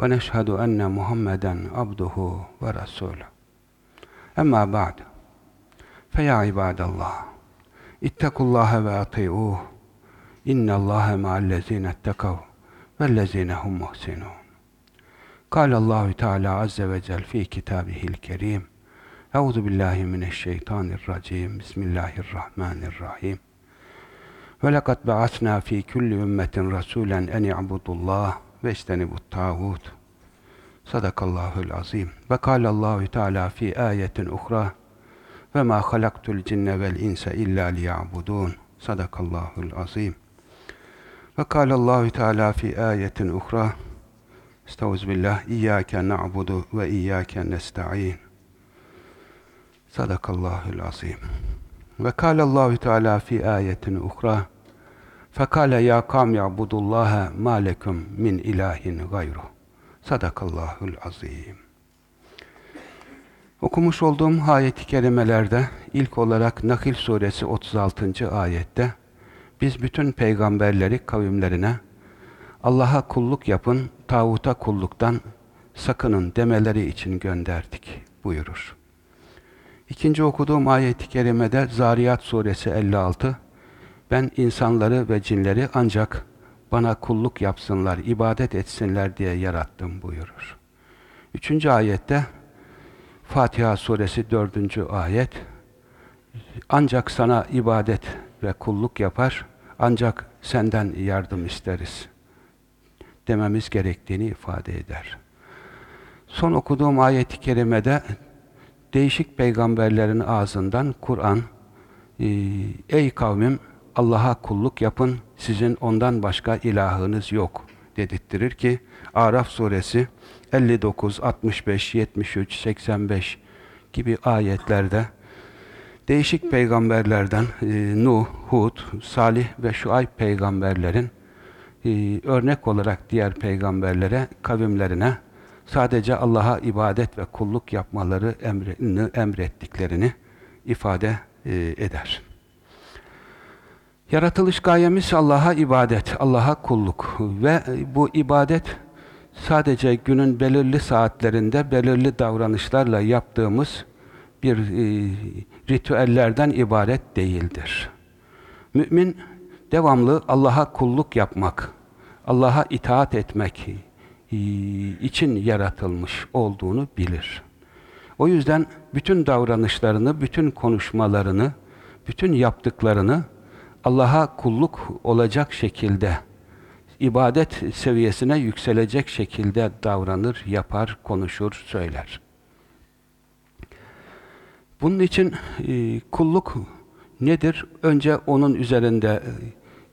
ve neşhedü enne Muhammeden abduhu ve resuluh. Emma ba'd. Feya ibadallah. İttekullaha ve ati'uh. İnnallâhe ma'allezîne ettekav vellezîne hum muhsinûn. Kâlallahu Teala azze ve cel fî kitâbihil kerîm. Euzu billahi mineşşeytanirracim. Bismillahirrahmanirrahim. Ve lekad ba'asna fi kulli ümmetin rasulen en i'budullah ve istenibut tağut. Sadakallahul azim. Ve kâlallahu Teala fi ayetin uhra ve ma halaktul cinne vel insa illa liya'budun. Sadakallahul azim. Ve kâlallahu Teala fi ayetin uhra Estağfirullah. İyyâke na'budu ve iyyâke nesta'in. Sadakallahul azim. Ve kâlallahu Teala fi ayetin uhra Fekale ya kam ya'budullaha ma lekum min ilahin gayru. Sadakallahul azim. Okumuş olduğum ayet-i kerimelerde ilk olarak Nakil suresi 36. ayette biz bütün peygamberleri kavimlerine Allah'a kulluk yapın, tağuta kulluktan sakının demeleri için gönderdik buyurur. İkinci okuduğum ayet-i kerimede Zariyat suresi 56 ben insanları ve cinleri ancak bana kulluk yapsınlar, ibadet etsinler diye yarattım buyurur. Üçüncü ayette Fatiha suresi dördüncü ayet ancak sana ibadet ve kulluk yapar, ancak senden yardım isteriz dememiz gerektiğini ifade eder. Son okuduğum ayet-i kerimede değişik peygamberlerin ağzından Kur'an ey kavmim Allah'a kulluk yapın, sizin ondan başka ilahınız yok dedirttirir ki Araf suresi 59, 65, 73, 85 gibi ayetlerde değişik peygamberlerden e, Nuh, Hud, Salih ve Şuayb peygamberlerin e, örnek olarak diğer peygamberlere, kavimlerine sadece Allah'a ibadet ve kulluk yapmaları emrettiklerini ifade e, eder. Yaratılış gayemiz Allah'a ibadet, Allah'a kulluk ve bu ibadet sadece günün belirli saatlerinde belirli davranışlarla yaptığımız bir e, ritüellerden ibaret değildir. Mümin devamlı Allah'a kulluk yapmak, Allah'a itaat etmek e, için yaratılmış olduğunu bilir. O yüzden bütün davranışlarını, bütün konuşmalarını, bütün yaptıklarını Allah'a kulluk olacak şekilde, ibadet seviyesine yükselecek şekilde davranır, yapar, konuşur, söyler. Bunun için e, kulluk nedir? Önce onun üzerinde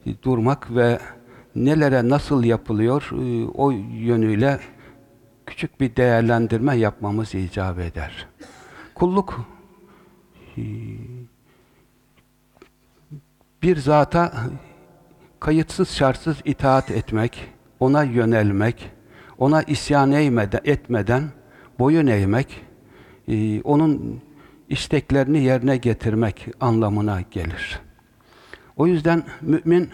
e, durmak ve nelere nasıl yapılıyor e, o yönüyle küçük bir değerlendirme yapmamız icap eder. Kulluk e, bir zata kayıtsız şartsız itaat etmek, ona yönelmek, ona isyan etmeden boyun eğmek, e, onun isteklerini yerine getirmek anlamına gelir. O yüzden mümin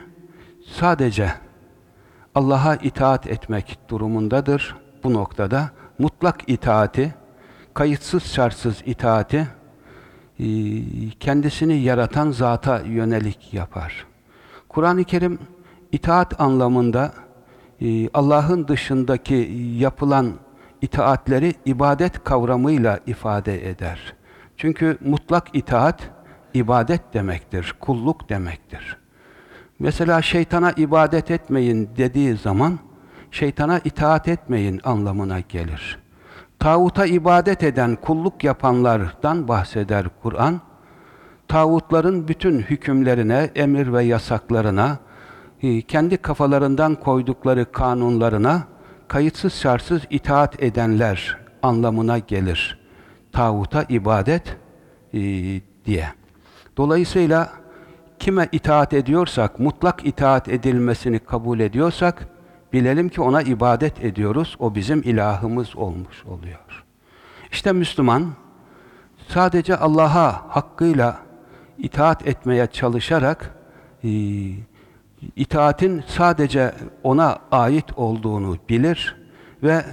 sadece Allah'a itaat etmek durumundadır. Bu noktada mutlak itaati, kayıtsız şartsız itaati kendisini yaratan zata yönelik yapar. Kur'an-ı Kerim itaat anlamında e, Allah'ın dışındaki yapılan itaatleri ibadet kavramıyla ifade eder. Çünkü mutlak itaat ibadet demektir, kulluk demektir. Mesela şeytana ibadet etmeyin dediği zaman şeytana itaat etmeyin anlamına gelir tağuta ibadet eden, kulluk yapanlardan bahseder Kur'an. Tağutların bütün hükümlerine, emir ve yasaklarına, e, kendi kafalarından koydukları kanunlarına kayıtsız şartsız itaat edenler anlamına gelir. Tağuta ibadet e, diye. Dolayısıyla kime itaat ediyorsak, mutlak itaat edilmesini kabul ediyorsak, bilelim ki ona ibadet ediyoruz. O bizim ilahımız olmuş oluyor. İşte Müslüman, sadece Allah'a hakkıyla itaat etmeye çalışarak, e, itaatin sadece ona ait olduğunu bilir ve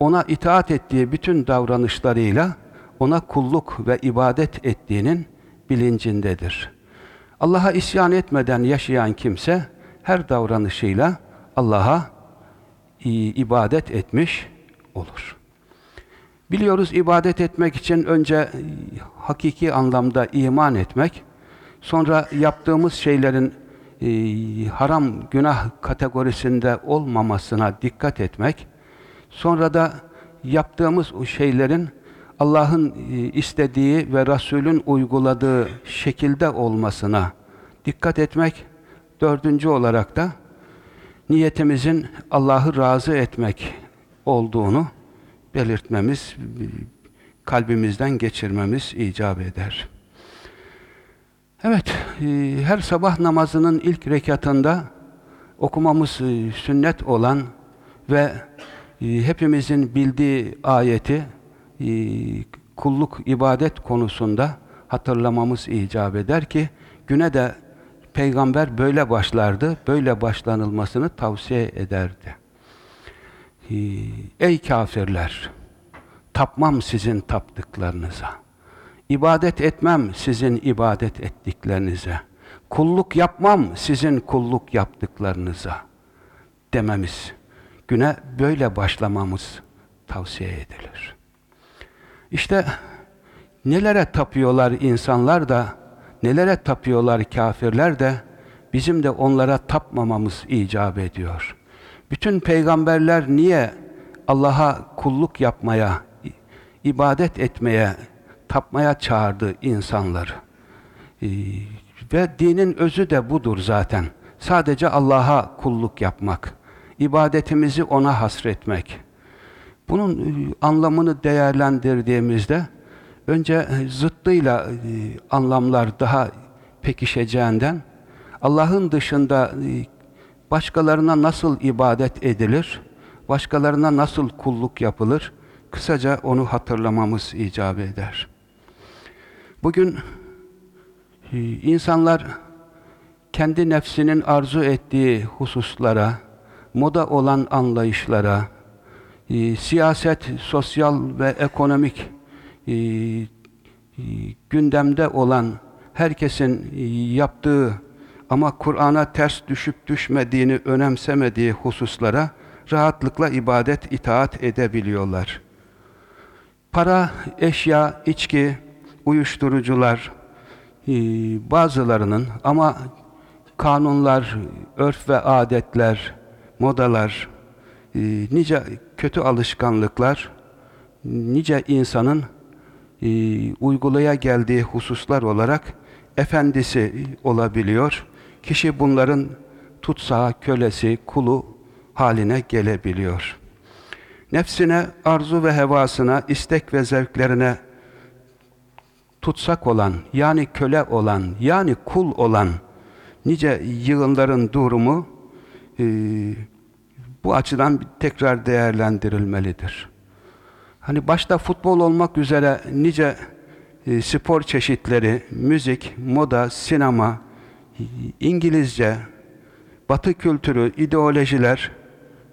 ona itaat ettiği bütün davranışlarıyla ona kulluk ve ibadet ettiğinin bilincindedir. Allah'a isyan etmeden yaşayan kimse her davranışıyla Allah'a ibadet etmiş olur. Biliyoruz ibadet etmek için önce hakiki anlamda iman etmek, sonra yaptığımız şeylerin e, haram günah kategorisinde olmamasına dikkat etmek, sonra da yaptığımız o şeylerin Allah'ın istediği ve Resul'ün uyguladığı şekilde olmasına dikkat etmek, dördüncü olarak da niyetimizin Allah'ı razı etmek olduğunu belirtmemiz, kalbimizden geçirmemiz icap eder. Evet, e, her sabah namazının ilk rekatında okumamız e, sünnet olan ve e, hepimizin bildiği ayeti kulluk, ibadet konusunda hatırlamamız icap eder ki güne de peygamber böyle başlardı, böyle başlanılmasını tavsiye ederdi. Ey kafirler! Tapmam sizin taptıklarınıza. İbadet etmem sizin ibadet ettiklerinize. Kulluk yapmam sizin kulluk yaptıklarınıza dememiz. Güne böyle başlamamız tavsiye edilir. İşte nelere tapıyorlar insanlar da, nelere tapıyorlar kafirler de, bizim de onlara tapmamamız icap ediyor. Bütün peygamberler niye Allah'a kulluk yapmaya, ibadet etmeye tapmaya çağırdı insanları. Ee, ve dinin özü de budur zaten. Sadece Allah'a kulluk yapmak. ibadetimizi O'na hasretmek. Bunun e, anlamını değerlendirdiğimizde önce e, zıttıyla e, anlamlar daha pekişeceğinden Allah'ın dışında başkalarına nasıl ibadet edilir, başkalarına nasıl kulluk yapılır, kısaca onu hatırlamamız icap eder. Bugün e, insanlar kendi nefsinin arzu ettiği hususlara, moda olan anlayışlara, e, siyaset, sosyal ve ekonomik e, gündemde olan herkesin yaptığı ama Kur'an'a ters düşüp düşmediğini önemsemediği hususlara rahatlıkla ibadet, itaat edebiliyorlar. Para, eşya, içki, uyuşturucular e, bazılarının ama kanunlar, örf ve adetler, modalar, e, nice kötü alışkanlıklar, nice insanın e, uygulaya geldiği hususlar olarak efendisi olabiliyor. Kişi bunların tutsağı, kölesi, kulu haline gelebiliyor. Nefsine, arzu ve hevasına, istek ve zevklerine tutsak olan, yani köle olan, yani kul olan nice yığınların durumu e, bu açıdan tekrar değerlendirilmelidir. Hani başta futbol olmak üzere nice e, spor çeşitleri, müzik, moda, sinema, İngilizce, Batı kültürü, ideolojiler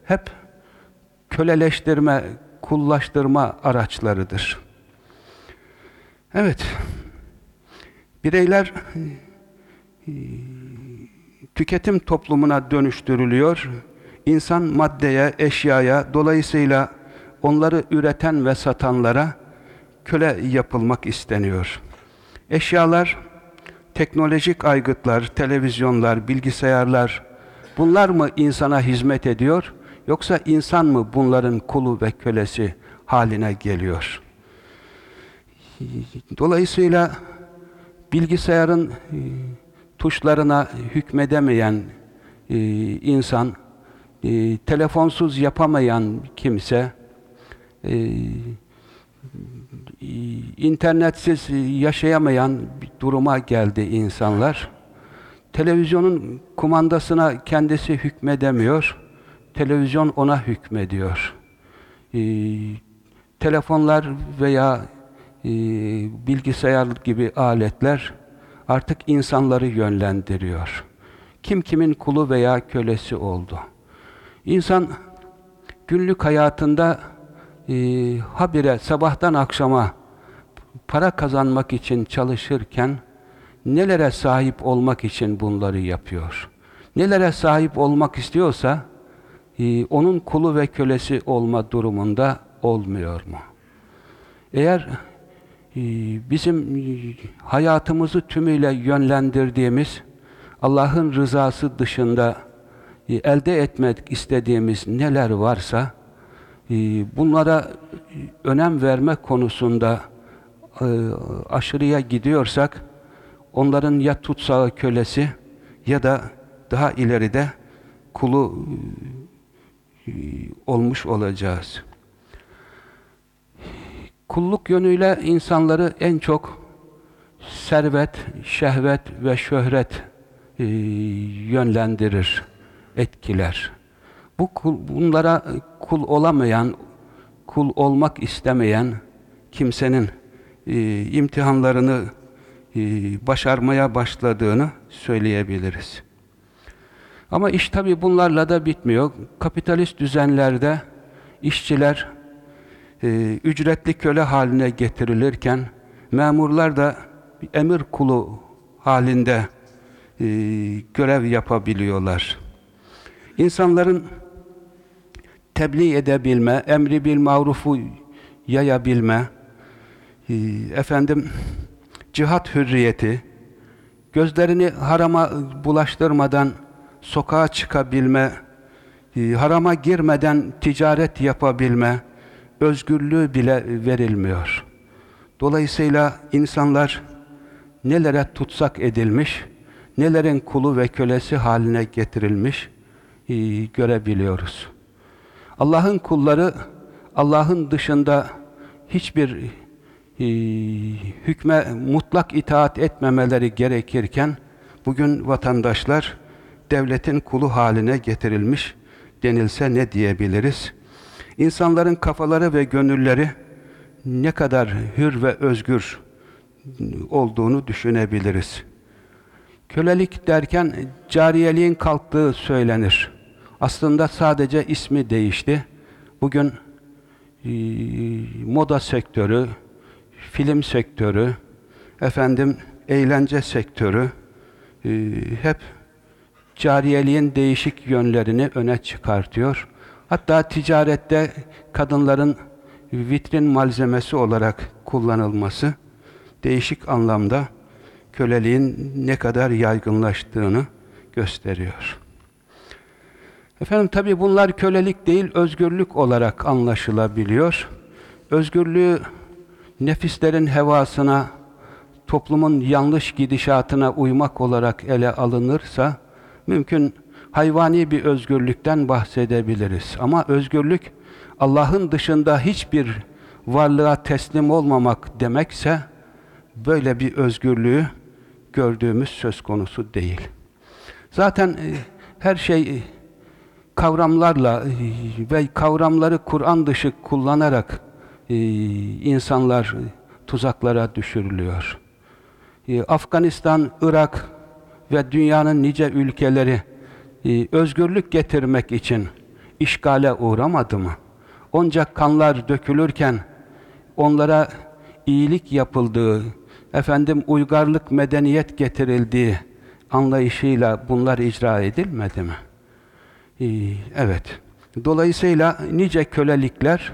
hep köleleştirme, kullaştırma araçlarıdır. Evet, bireyler e, tüketim toplumuna dönüştürülüyor. İnsan maddeye, eşyaya, dolayısıyla onları üreten ve satanlara köle yapılmak isteniyor. Eşyalar, teknolojik aygıtlar, televizyonlar, bilgisayarlar, bunlar mı insana hizmet ediyor, yoksa insan mı bunların kulu ve kölesi haline geliyor? Dolayısıyla bilgisayarın e, tuşlarına hükmedemeyen e, insan e, telefonsuz yapamayan kimse, e, internetsiz yaşayamayan bir duruma geldi insanlar. Televizyonun kumandasına kendisi hükmedemiyor, televizyon ona hükmediyor. E, telefonlar veya e, bilgisayar gibi aletler artık insanları yönlendiriyor. Kim kimin kulu veya kölesi oldu. İnsan günlük hayatında e, habire sabahtan akşama para kazanmak için çalışırken nelere sahip olmak için bunları yapıyor. Nelere sahip olmak istiyorsa e, onun kulu ve kölesi olma durumunda olmuyor mu? Eğer e, bizim hayatımızı tümüyle yönlendirdiğimiz Allah'ın rızası dışında e, elde etmek istediğimiz neler varsa e, bunlara önem verme konusunda e, aşırıya gidiyorsak onların ya tutsağı kölesi ya da daha ileride kulu olmuş olacağız. Kulluk yönüyle insanları en çok servet, şehvet ve şöhret e, yönlendirir, etkiler. Bu kul, bunlara kul olamayan, kul olmak istemeyen kimsenin e, imtihanlarını e, başarmaya başladığını söyleyebiliriz. Ama iş tabi bunlarla da bitmiyor. Kapitalist düzenlerde işçiler e, ücretli köle haline getirilirken memurlar da emir kulu halinde e, görev yapabiliyorlar. İnsanların tebliğ edebilme, emri bil marufu yayabilme, e, efendim cihat hürriyeti, gözlerini harama bulaştırmadan sokağa çıkabilme, e, harama girmeden ticaret yapabilme, özgürlüğü bile verilmiyor. Dolayısıyla insanlar nelere tutsak edilmiş, nelerin kulu ve kölesi haline getirilmiş e, görebiliyoruz. Allah'ın kulları Allah'ın dışında hiçbir e, hükme mutlak itaat etmemeleri gerekirken bugün vatandaşlar devletin kulu haline getirilmiş denilse ne diyebiliriz? İnsanların kafaları ve gönülleri ne kadar hür ve özgür olduğunu düşünebiliriz. Kölelik derken cariyeliğin kalktığı söylenir. Aslında sadece ismi değişti. Bugün e, moda sektörü, film sektörü, efendim eğlence sektörü e, hep cariyeliğin değişik yönlerini öne çıkartıyor. Hatta ticarette kadınların vitrin malzemesi olarak kullanılması değişik anlamda köleliğin ne kadar yaygınlaştığını gösteriyor. Efendim tabi bunlar kölelik değil, özgürlük olarak anlaşılabiliyor. Özgürlüğü nefislerin hevasına, toplumun yanlış gidişatına uymak olarak ele alınırsa, mümkün hayvani bir özgürlükten bahsedebiliriz. Ama özgürlük, Allah'ın dışında hiçbir varlığa teslim olmamak demekse, böyle bir özgürlüğü gördüğümüz söz konusu değil. Zaten e, her şey kavramlarla e, ve kavramları Kur'an dışı kullanarak insanlar tuzaklara düşürülüyor. Afganistan, Irak ve dünyanın nice ülkeleri özgürlük getirmek için işgale uğramadı mı? Onca kanlar dökülürken onlara iyilik yapıldığı, efendim uygarlık, medeniyet getirildiği anlayışıyla bunlar icra edilmedi mi? Ee, evet. Dolayısıyla nice kölelikler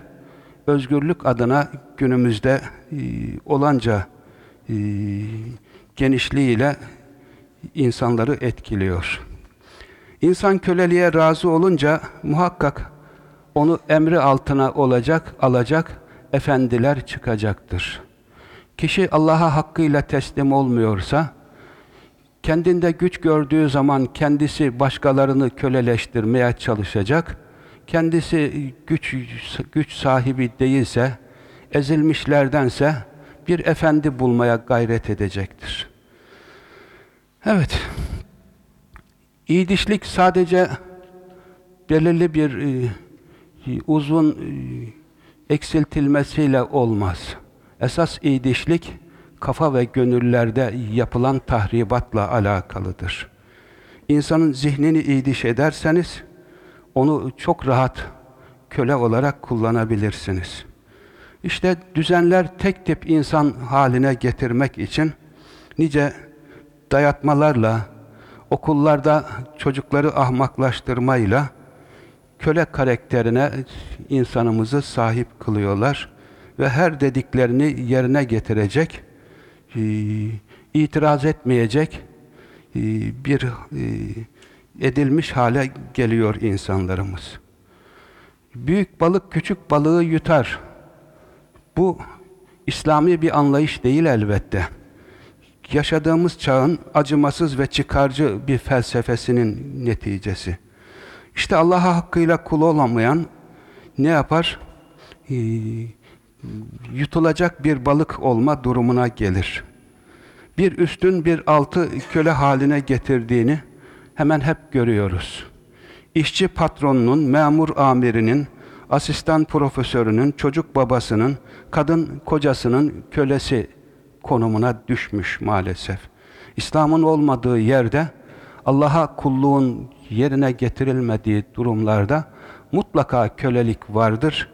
özgürlük adına günümüzde e, olanca e, genişliğiyle insanları etkiliyor. İnsan köleliğe razı olunca muhakkak onu emri altına olacak, alacak efendiler çıkacaktır. Kişi Allah'a hakkıyla teslim olmuyorsa, Kendinde güç gördüğü zaman kendisi başkalarını köleleştirmeye çalışacak. Kendisi güç güç sahibi değilse, ezilmişlerdense bir efendi bulmaya gayret edecektir. Evet. İyidişlik sadece belirli bir e, uzun e, eksiltilmesiyle olmaz. Esas iyidişlik kafa ve gönüllerde yapılan tahribatla alakalıdır. İnsanın zihnini iydiş ederseniz onu çok rahat köle olarak kullanabilirsiniz. İşte düzenler tek tip insan haline getirmek için nice dayatmalarla, okullarda çocukları ahmaklaştırmayla köle karakterine insanımızı sahip kılıyorlar ve her dediklerini yerine getirecek, itiraz etmeyecek e, bir e, edilmiş hale geliyor insanlarımız. Büyük balık küçük balığı yutar. Bu İslami bir anlayış değil elbette. Yaşadığımız çağın acımasız ve çıkarcı bir felsefesinin neticesi. İşte Allah'a hakkıyla kul olamayan ne yapar? Ee, yutulacak bir balık olma durumuna gelir. Bir üstün bir altı köle haline getirdiğini hemen hep görüyoruz. İşçi patronunun, memur amirinin, asistan profesörünün, çocuk babasının, kadın kocasının kölesi konumuna düşmüş maalesef. İslam'ın olmadığı yerde Allah'a kulluğun yerine getirilmediği durumlarda mutlaka kölelik vardır,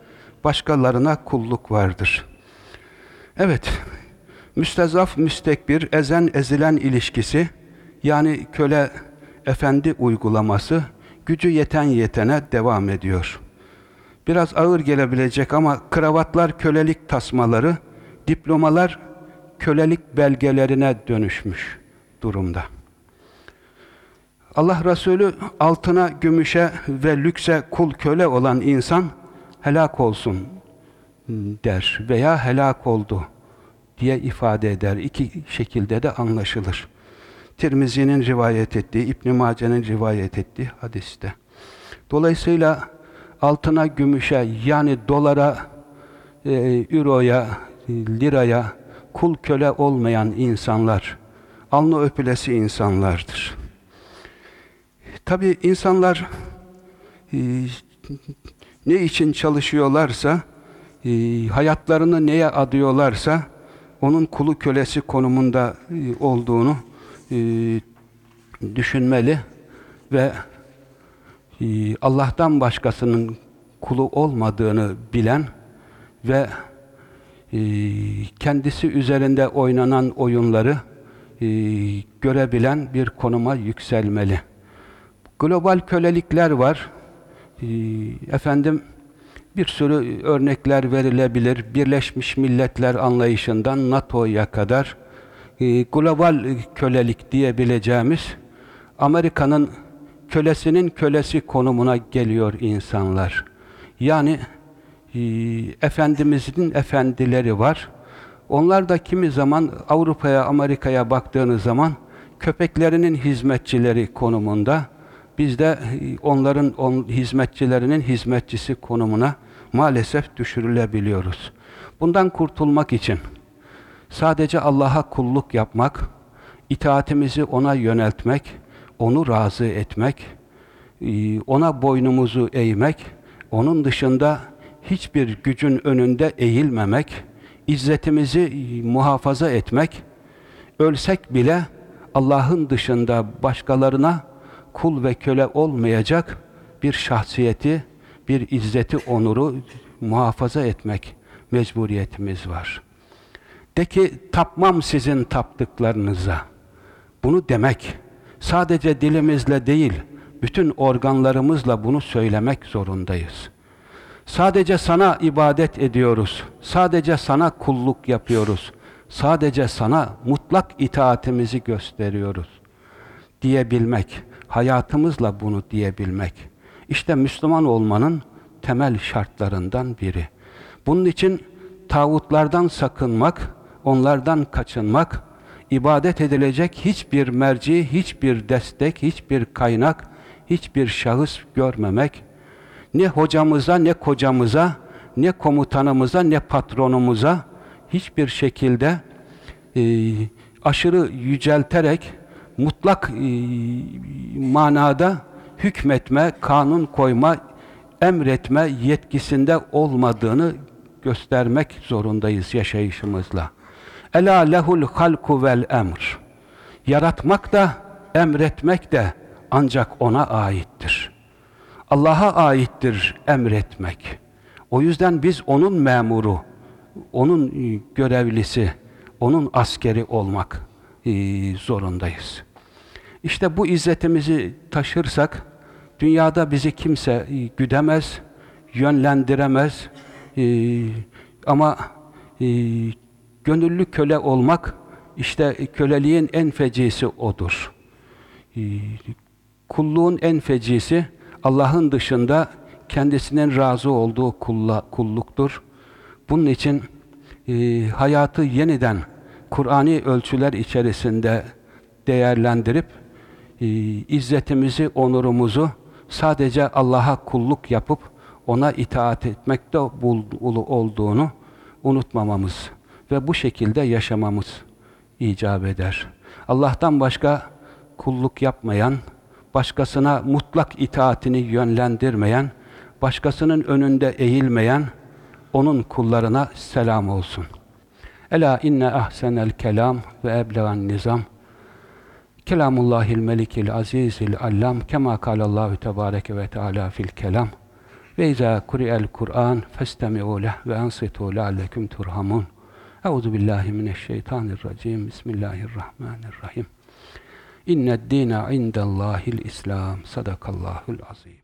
başkalarına kulluk vardır. Evet, müstezaf, müstekbir, ezen, ezilen ilişkisi, yani köle efendi uygulaması, gücü yeten yetene devam ediyor. Biraz ağır gelebilecek ama kravatlar kölelik tasmaları, diplomalar kölelik belgelerine dönüşmüş durumda. Allah Resulü altına, gümüşe ve lükse kul köle olan insan helak olsun der veya helak oldu diye ifade eder. İki şekilde de anlaşılır. Tirmizi'nin rivayet ettiği, İbn Mace'nin rivayet ettiği hadiste. Dolayısıyla altına, gümüşe yani dolara, e, euroya, liraya kul köle olmayan insanlar, alnı öpülesi insanlardır. Tabi insanlar e, ne için çalışıyorlarsa, e, hayatlarını neye adıyorlarsa, onun kulu kölesi konumunda e, olduğunu e, düşünmeli ve Allah'tan başkasının kulu olmadığını bilen ve kendisi üzerinde oynanan oyunları görebilen bir konuma yükselmeli. Global kölelikler var. E, efendim bir sürü örnekler verilebilir. Birleşmiş Milletler anlayışından NATO'ya kadar e, global kölelik diyebileceğimiz Amerika'nın kölesinin kölesi konumuna geliyor insanlar. Yani e, Efendimizin efendileri var. Onlar da kimi zaman Avrupa'ya, Amerika'ya baktığınız zaman köpeklerinin hizmetçileri konumunda. Biz de e, onların on, hizmetçilerinin hizmetçisi konumuna maalesef düşürülebiliyoruz. Bundan kurtulmak için sadece Allah'a kulluk yapmak, itaatimizi ona yöneltmek, onu razı etmek, e, ona boynumuzu eğmek, onun dışında hiçbir gücün önünde eğilmemek, izzetimizi muhafaza etmek, ölsek bile Allah'ın dışında başkalarına kul ve köle olmayacak bir şahsiyeti, bir izzeti, onuru muhafaza etmek mecburiyetimiz var. De ki tapmam sizin taptıklarınıza. Bunu demek sadece dilimizle değil, bütün organlarımızla bunu söylemek zorundayız. Sadece sana ibadet ediyoruz. Sadece sana kulluk yapıyoruz. Sadece sana mutlak itaatimizi gösteriyoruz. Diyebilmek, hayatımızla bunu diyebilmek. İşte Müslüman olmanın temel şartlarından biri. Bunun için tağutlardan sakınmak, onlardan kaçınmak, ibadet edilecek hiçbir merci, hiçbir destek, hiçbir kaynak, hiçbir şahıs görmemek, ne hocamıza, ne kocamıza, ne komutanımıza, ne patronumuza hiçbir şekilde e, aşırı yücelterek mutlak e, manada hükmetme, kanun koyma, emretme yetkisinde olmadığını göstermek zorundayız yaşayışımızla. Ela lehul halku vel emr. Yaratmak da, emretmek de ancak ona aittir. Allah'a aittir emretmek. O yüzden biz onun memuru, onun e, görevlisi, onun askeri olmak e, zorundayız. İşte bu izzetimizi taşırsak, dünyada bizi kimse e, güdemez, yönlendiremez. Ama gönüllü köle olmak, işte köleliğin en fecisi odur. Kulluğun en fecisi, Allah'ın dışında kendisinin razı olduğu kulla, kulluktur. Bunun için e, hayatı yeniden Kur'ani ölçüler içerisinde değerlendirip e, izzetimizi, onurumuzu sadece Allah'a kulluk yapıp ona itaat etmekte olduğunu unutmamamız ve bu şekilde yaşamamız icap eder. Allah'tan başka kulluk yapmayan, başkasına mutlak itaatini yönlendirmeyen, başkasının önünde eğilmeyen, onun kullarına selam olsun. Ela inne ahsenel kelam ve eblegan nizam. Kelamullahil melikil azizil allam kema kalallahu tebareke ve teala fil kelam. Ve izâ kuri'el Kur'an festemi'û leh ve ansitû leallekum turhamun. Euzu billahi mineşşeytanirracim. Bismillahirrahmanirrahim. İnned dîne indellâhil İslam. Sadakallahul azîm.